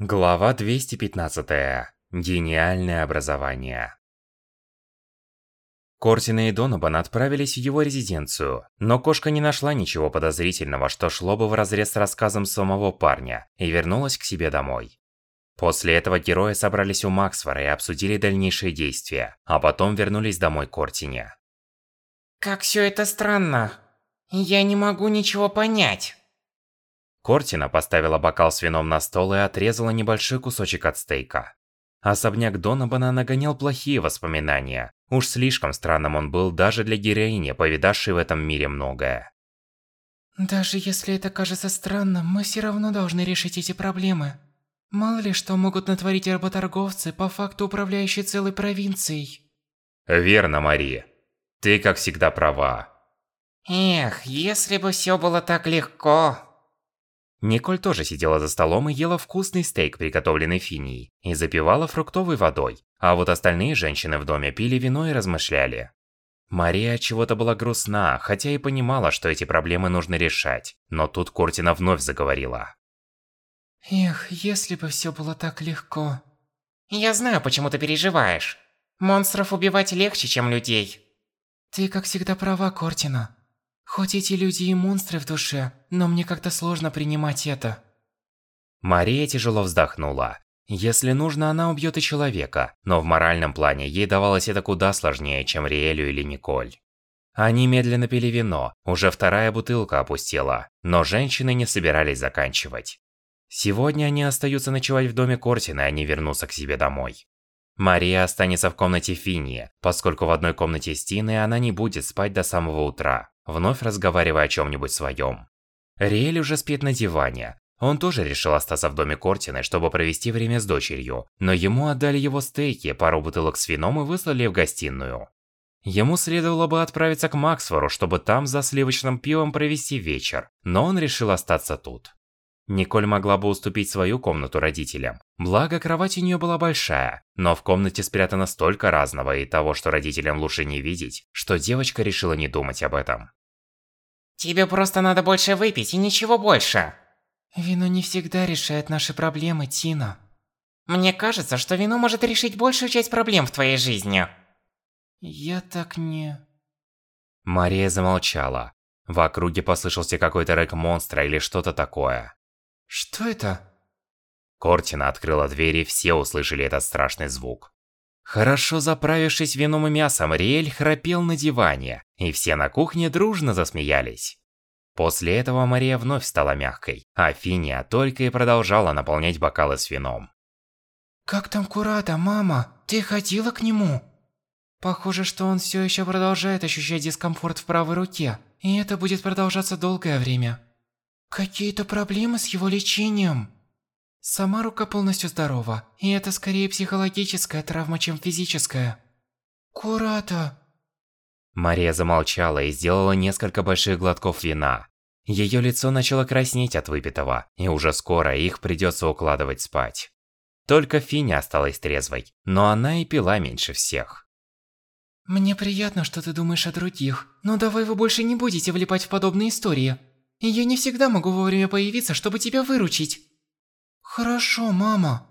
Глава 215. Гениальное образование. Кортина и Донобан отправились в его резиденцию, но кошка не нашла ничего подозрительного, что шло бы вразрез с рассказом самого парня, и вернулась к себе домой. После этого герои собрались у Максвара и обсудили дальнейшие действия, а потом вернулись домой Кортине. Как все это странно. Я не могу ничего понять. Кортина поставила бокал с вином на стол и отрезала небольшой кусочек от стейка. Особняк Донабана нагонял плохие воспоминания. Уж слишком странным он был даже для героини, повидавшей в этом мире многое. Даже если это кажется странным, мы все равно должны решить эти проблемы. Мало ли что могут натворить работорговцы, по факту управляющие целой провинцией. Верно, Мари. Ты, как всегда, права. Эх, если бы все было так легко. Николь тоже сидела за столом и ела вкусный стейк, приготовленный Финией, и запивала фруктовой водой, а вот остальные женщины в доме пили вино и размышляли. Мария чего-то была грустна, хотя и понимала, что эти проблемы нужно решать, но тут Кортина вновь заговорила. Эх, если бы все было так легко. Я знаю, почему ты переживаешь. Монстров убивать легче, чем людей. Ты, как всегда, права, Кортина. Хоть эти люди и монстры в душе, но мне как-то сложно принимать это. Мария тяжело вздохнула. Если нужно, она убьет и человека, но в моральном плане ей давалось это куда сложнее, чем Риэлю или Николь. Они медленно пили вино, уже вторая бутылка опустела, но женщины не собирались заканчивать. Сегодня они остаются ночевать в доме Кортина, и они вернутся к себе домой. Мария останется в комнате Финии, поскольку в одной комнате с Тиной она не будет спать до самого утра вновь разговаривая о чем-нибудь своем. Риэль уже спит на диване. Он тоже решил остаться в доме Кортины, чтобы провести время с дочерью, но ему отдали его стейки, пару бутылок с вином и выслали в гостиную. Ему следовало бы отправиться к Максфору, чтобы там за сливочным пивом провести вечер, но он решил остаться тут. Николь могла бы уступить свою комнату родителям. Благо, кровать у нее была большая, но в комнате спрятано столько разного и того, что родителям лучше не видеть, что девочка решила не думать об этом. Тебе просто надо больше выпить и ничего больше. Вино не всегда решает наши проблемы, Тина. Мне кажется, что вино может решить большую часть проблем в твоей жизни. Я так не... Мария замолчала. В округе послышался какой-то рэк монстра или что-то такое. Что это? Кортина открыла дверь, и все услышали этот страшный звук. Хорошо заправившись вином и мясом, Риэль храпел на диване, и все на кухне дружно засмеялись. После этого Мария вновь стала мягкой, а Финия только и продолжала наполнять бокалы с вином. «Как там Курата, мама? Ты ходила к нему?» Похоже, что он все еще продолжает ощущать дискомфорт в правой руке, и это будет продолжаться долгое время. Какие-то проблемы с его лечением. Сама рука полностью здорова, и это скорее психологическая травма, чем физическая. Курата. Мария замолчала и сделала несколько больших глотков вина. Ее лицо начало краснеть от выпитого, и уже скоро их придется укладывать спать. Только Финя осталась трезвой, но она и пила меньше всех. Мне приятно, что ты думаешь о других, но давай вы больше не будете влипать в подобные истории. Я не всегда могу вовремя появиться, чтобы тебя выручить. Хорошо, мама.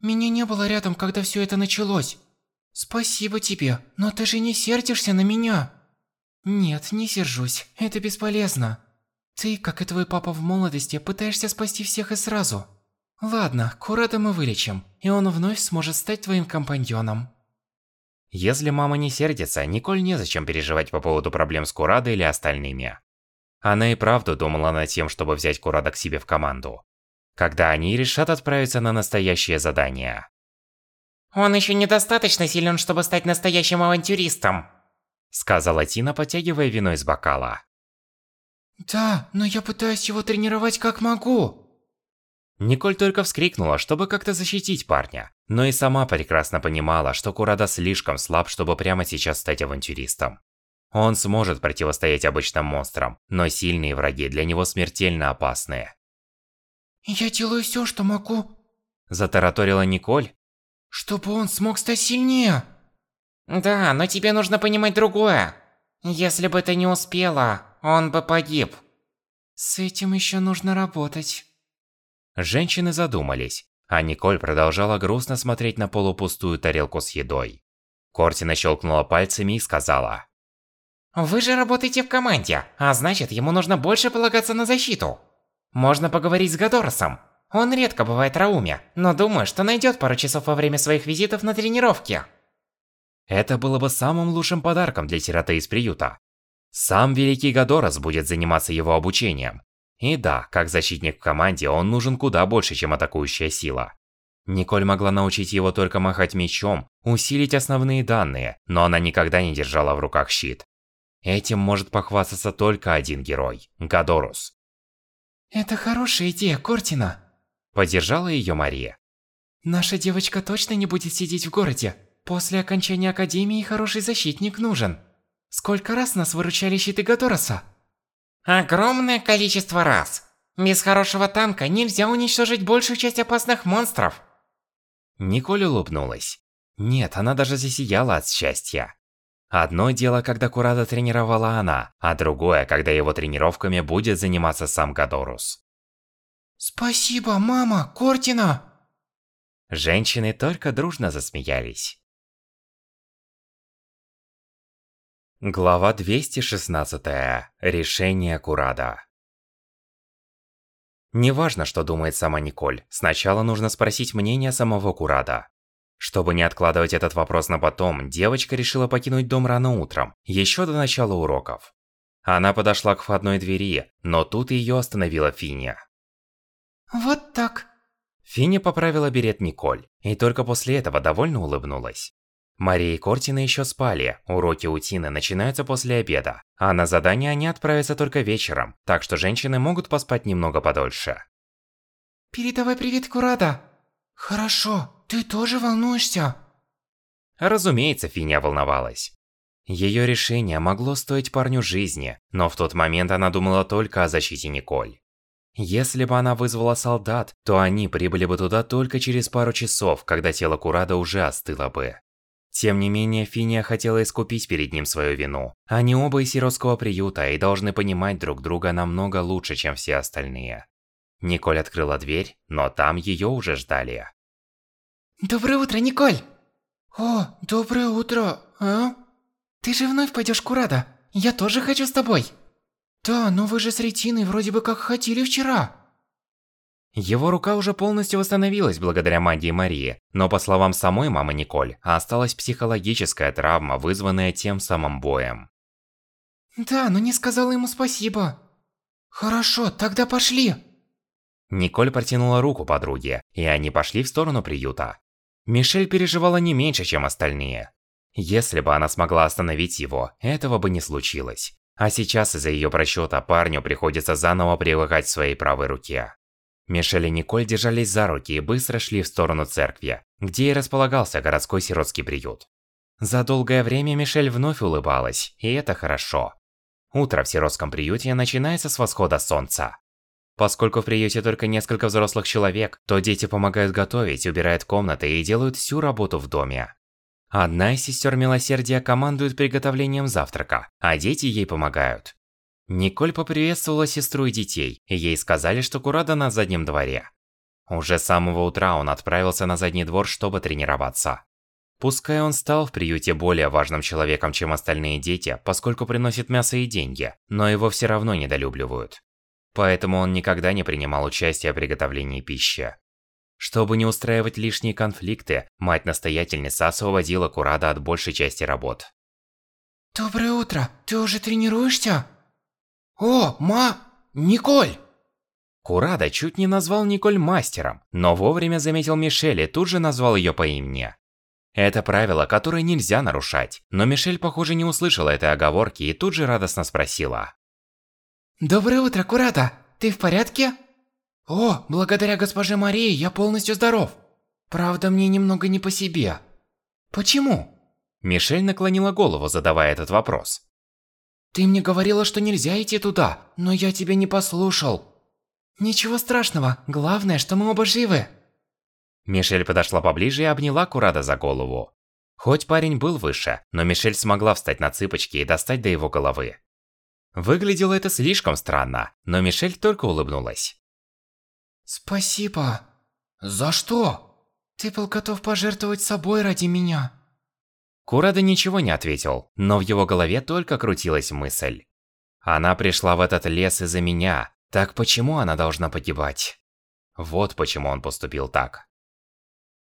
Меня не было рядом, когда все это началось. Спасибо тебе, но ты же не сердишься на меня. Нет, не сержусь. Это бесполезно. Ты, как и твой папа в молодости, пытаешься спасти всех и сразу. Ладно, Курата мы вылечим, и он вновь сможет стать твоим компаньоном. Если мама не сердится, Николь незачем переживать по поводу проблем с Курадой или остальными. Она и правда думала над тем, чтобы взять Курада к себе в команду. Когда они решат отправиться на настоящее задание. Он еще недостаточно силен, чтобы стать настоящим авантюристом. Сказала Тина, потягивая вино из бокала. Да, но я пытаюсь его тренировать как могу. Николь только вскрикнула, чтобы как-то защитить парня, но и сама прекрасно понимала, что Курада слишком слаб, чтобы прямо сейчас стать авантюристом. Он сможет противостоять обычным монстрам, но сильные враги для него смертельно опасные. «Я делаю все, что могу», – затараторила Николь. «Чтобы он смог стать сильнее». «Да, но тебе нужно понимать другое. Если бы ты не успела, он бы погиб». «С этим еще нужно работать». Женщины задумались. а Николь продолжала грустно смотреть на полупустую тарелку с едой. Кортина щелкнула пальцами и сказала. «Вы же работаете в команде, а значит, ему нужно больше полагаться на защиту. Можно поговорить с Гадоросом. Он редко бывает в Рауме, но думаю, что найдет пару часов во время своих визитов на тренировке». Это было бы самым лучшим подарком для сироты из приюта. Сам Великий Гадорос будет заниматься его обучением. И да, как защитник в команде, он нужен куда больше, чем атакующая сила. Николь могла научить его только махать мечом, усилить основные данные, но она никогда не держала в руках щит. Этим может похвастаться только один герой – Гадорус. Это хорошая идея, Кортина. Поддержала ее Мария. Наша девочка точно не будет сидеть в городе. После окончания Академии хороший защитник нужен. Сколько раз нас выручали щиты Гадороса? Огромное количество раз. Без хорошего танка нельзя уничтожить большую часть опасных монстров. Николь улыбнулась. Нет, она даже засияла от счастья. Одно дело, когда Курада тренировала она, а другое, когда его тренировками будет заниматься сам Гадорус. Спасибо, мама, Кортина! Женщины только дружно засмеялись. Глава 216. Решение Курада. Неважно, что думает сама Николь, сначала нужно спросить мнение самого Курада. Чтобы не откладывать этот вопрос на потом, девочка решила покинуть дом рано утром, еще до начала уроков. Она подошла к входной двери, но тут ее остановила Финя. Вот так. Финя поправила берет Николь, и только после этого довольно улыбнулась. Мария и Кортина еще спали, уроки Утины начинаются после обеда, а на задание они отправятся только вечером, так что женщины могут поспать немного подольше. Передавай привет Курада. Хорошо, ты тоже волнуешься? Разумеется, Финя волновалась. Ее решение могло стоить парню жизни, но в тот момент она думала только о защите Николь. Если бы она вызвала солдат, то они прибыли бы туда только через пару часов, когда тело Курада уже остыло бы. Тем не менее, Финия хотела искупить перед ним свою вину. Они оба из сиротского приюта и должны понимать друг друга намного лучше, чем все остальные. Николь открыла дверь, но там ее уже ждали. Доброе утро, Николь! О, доброе утро, а? Ты же вновь пойдешь к Урада. Я тоже хочу с тобой. Да, но вы же с Ретиной вроде бы как хотели вчера. Его рука уже полностью восстановилась благодаря магии Марии, но по словам самой мамы Николь, осталась психологическая травма, вызванная тем самым боем. Да, но не сказала ему спасибо. Хорошо, тогда пошли. Николь протянула руку подруге, и они пошли в сторону приюта. Мишель переживала не меньше, чем остальные. Если бы она смогла остановить его, этого бы не случилось. А сейчас из-за ее просчета парню приходится заново привыкать к своей правой руке. Мишель и Николь держались за руки и быстро шли в сторону церкви, где и располагался городской сиротский приют. За долгое время Мишель вновь улыбалась, и это хорошо. Утро в сиротском приюте начинается с восхода солнца. Поскольку в приюте только несколько взрослых человек, то дети помогают готовить, убирают комнаты и делают всю работу в доме. Одна из сестер милосердия командует приготовлением завтрака, а дети ей помогают. Николь поприветствовала сестру и детей, и ей сказали, что Курада на заднем дворе. Уже с самого утра он отправился на задний двор, чтобы тренироваться. Пускай он стал в приюте более важным человеком, чем остальные дети, поскольку приносит мясо и деньги, но его все равно недолюбливают. Поэтому он никогда не принимал участия в приготовлении пищи. Чтобы не устраивать лишние конфликты, мать-настоятельница освободила Курада от большей части работ. Доброе утро, ты уже тренируешься? «О, ма... Николь!» Курада чуть не назвал Николь мастером, но вовремя заметил Мишель и тут же назвал ее по имени. Это правило, которое нельзя нарушать, но Мишель, похоже, не услышала этой оговорки и тут же радостно спросила. «Доброе утро, Курада! Ты в порядке?» «О, благодаря госпоже Марии я полностью здоров. Правда, мне немного не по себе. Почему?» Мишель наклонила голову, задавая этот вопрос. Ты мне говорила, что нельзя идти туда, но я тебя не послушал. Ничего страшного, главное, что мы оба живы. Мишель подошла поближе и обняла Курада за голову. Хоть парень был выше, но Мишель смогла встать на цыпочки и достать до его головы. Выглядело это слишком странно, но Мишель только улыбнулась. Спасибо. За что? Ты был готов пожертвовать собой ради меня. Курада ничего не ответил, но в его голове только крутилась мысль. Она пришла в этот лес из-за меня, так почему она должна погибать? Вот почему он поступил так.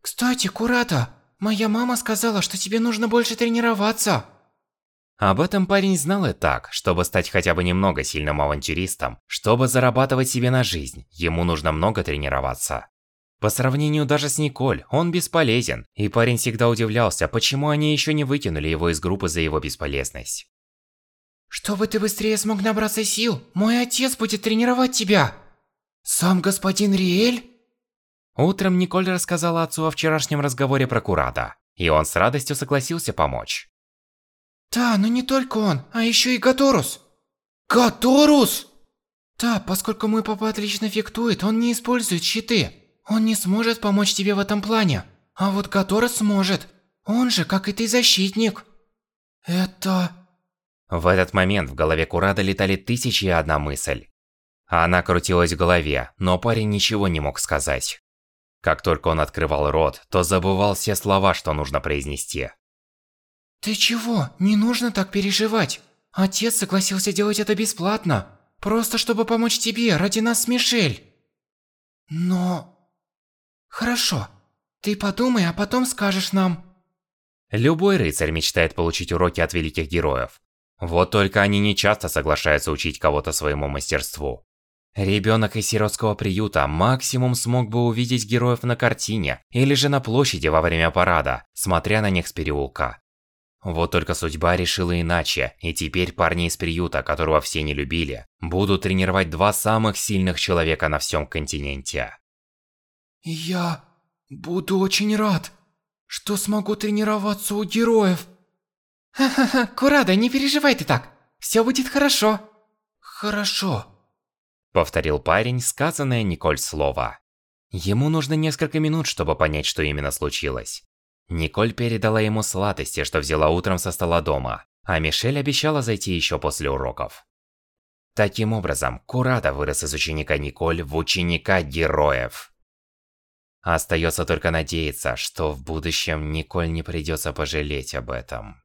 Кстати, Курата, моя мама сказала, что тебе нужно больше тренироваться. Об этом парень знал и так, чтобы стать хотя бы немного сильным авантюристом, чтобы зарабатывать себе на жизнь, ему нужно много тренироваться. По сравнению даже с Николь, он бесполезен, и парень всегда удивлялся, почему они еще не выкинули его из группы за его бесполезность. Чтобы ты быстрее смог набраться сил, мой отец будет тренировать тебя. Сам господин Риэль? Утром Николь рассказала отцу о вчерашнем разговоре про Курата, и он с радостью согласился помочь. Да, но не только он, а еще и Гаторус. Гаторус! Да, поскольку мой папа отлично фехтует, он не использует щиты. Он не сможет помочь тебе в этом плане. А вот Гаторус сможет. Он же, как и ты, защитник. Это... В этот момент в голове Курада летали тысячи и одна мысль. Она крутилась в голове, но парень ничего не мог сказать. Как только он открывал рот, то забывал все слова, что нужно произнести. Ты чего? Не нужно так переживать. Отец согласился делать это бесплатно. Просто чтобы помочь тебе, ради нас с Мишель. Но... Хорошо. Ты подумай, а потом скажешь нам. Любой рыцарь мечтает получить уроки от великих героев. Вот только они не часто соглашаются учить кого-то своему мастерству. Ребенок из сиротского приюта максимум смог бы увидеть героев на картине или же на площади во время парада, смотря на них с переулка. Вот только судьба решила иначе, и теперь парни из приюта, которого все не любили, будут тренировать два самых сильных человека на всем континенте. Я буду очень рад, что смогу тренироваться у героев. Ха-ха-ха, Курада, не переживай ты так. Все будет хорошо. Хорошо. Повторил парень сказанное Николь слово. Ему нужно несколько минут, чтобы понять, что именно случилось. Николь передала ему сладости, что взяла утром со стола дома, а Мишель обещала зайти еще после уроков. Таким образом, Курата вырос из ученика Николь в ученика героев. Остается только надеяться, что в будущем Николь не придется пожалеть об этом.